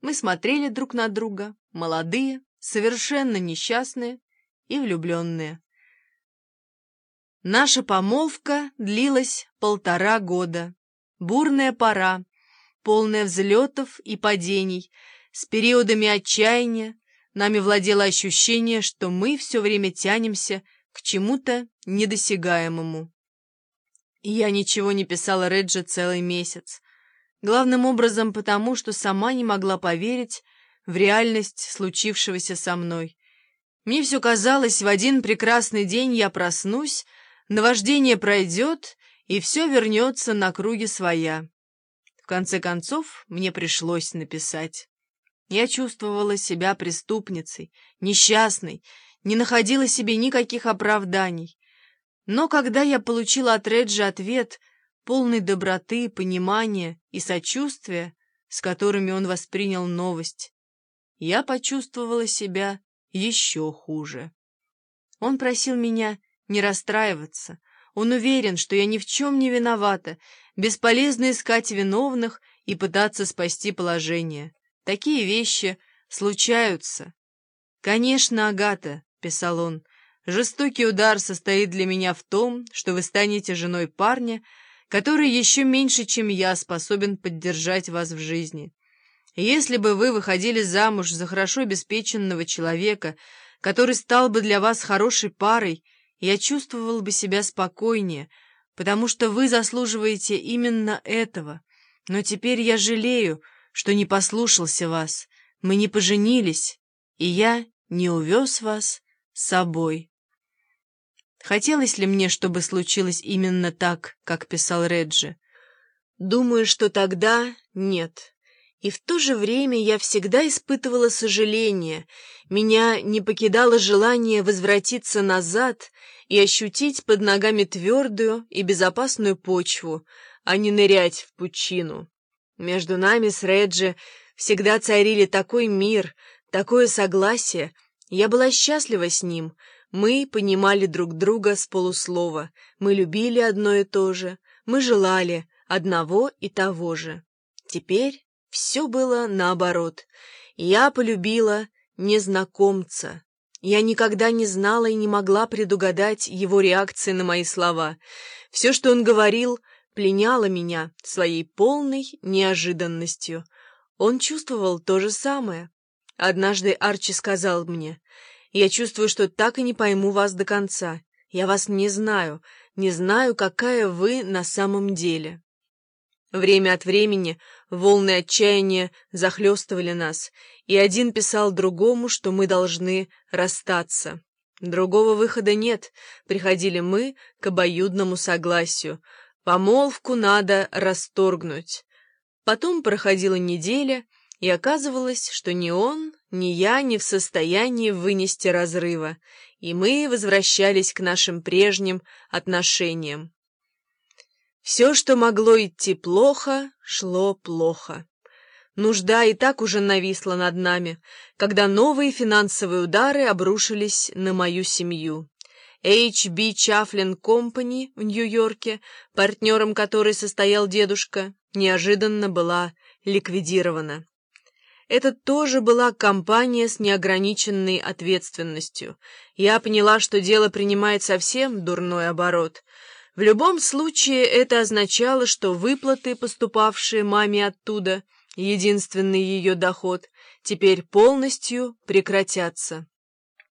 Мы смотрели друг на друга, молодые, совершенно несчастные и влюбленные. Наша помолвка длилась полтора года. Бурная пора, полная взлетов и падений, с периодами отчаяния, нами владело ощущение, что мы все время тянемся к чему-то недосягаемому. Я ничего не писала Реджи целый месяц. Главным образом потому, что сама не могла поверить в реальность случившегося со мной. Мне все казалось, в один прекрасный день я проснусь, наваждение пройдет, и все вернется на круги своя. В конце концов, мне пришлось написать. Я чувствовала себя преступницей, несчастной, не находила себе никаких оправданий. Но когда я получила от Реджи ответ, полный доброты, понимания и сочувствия, с которыми он воспринял новость, я почувствовала себя еще хуже. Он просил меня не расстраиваться. Он уверен, что я ни в чем не виновата, бесполезно искать виновных и пытаться спасти положение. Такие вещи случаются. «Конечно, Агата», — писал он, — «жестокий удар состоит для меня в том, что вы станете женой парня, который еще меньше, чем я, способен поддержать вас в жизни. Если бы вы выходили замуж за хорошо обеспеченного человека, который стал бы для вас хорошей парой, я чувствовал бы себя спокойнее, потому что вы заслуживаете именно этого. Но теперь я жалею, что не послушался вас, мы не поженились, и я не увез вас с собой. Хотелось ли мне, чтобы случилось именно так, как писал Реджи? Думаю, что тогда нет. И в то же время я всегда испытывала сожаление, меня не покидало желание возвратиться назад и ощутить под ногами твердую и безопасную почву, а не нырять в пучину. Между нами с Реджи всегда царили такой мир, такое согласие. Я была счастлива с ним. Мы понимали друг друга с полуслова. Мы любили одно и то же. Мы желали одного и того же. Теперь все было наоборот. Я полюбила незнакомца. Я никогда не знала и не могла предугадать его реакции на мои слова. Все, что он говорил, пленяло меня своей полной неожиданностью. Он чувствовал то же самое. Однажды Арчи сказал мне, «Я чувствую, что так и не пойму вас до конца. Я вас не знаю, не знаю, какая вы на самом деле». Время от времени волны отчаяния захлестывали нас, и один писал другому, что мы должны расстаться. Другого выхода нет, приходили мы к обоюдному согласию. Помолвку надо расторгнуть. Потом проходила неделя, и оказывалось, что ни он, ни я не в состоянии вынести разрыва, и мы возвращались к нашим прежним отношениям. Все, что могло идти плохо, шло плохо. Нужда и так уже нависла над нами, когда новые финансовые удары обрушились на мою семью. H.B. Chafflin Company в Нью-Йорке, партнером которой состоял дедушка, неожиданно была ликвидирована. Это тоже была компания с неограниченной ответственностью. Я поняла, что дело принимает совсем дурной оборот — в любом случае это означало, что выплаты, поступавшие маме оттуда, единственный ее доход, теперь полностью прекратятся.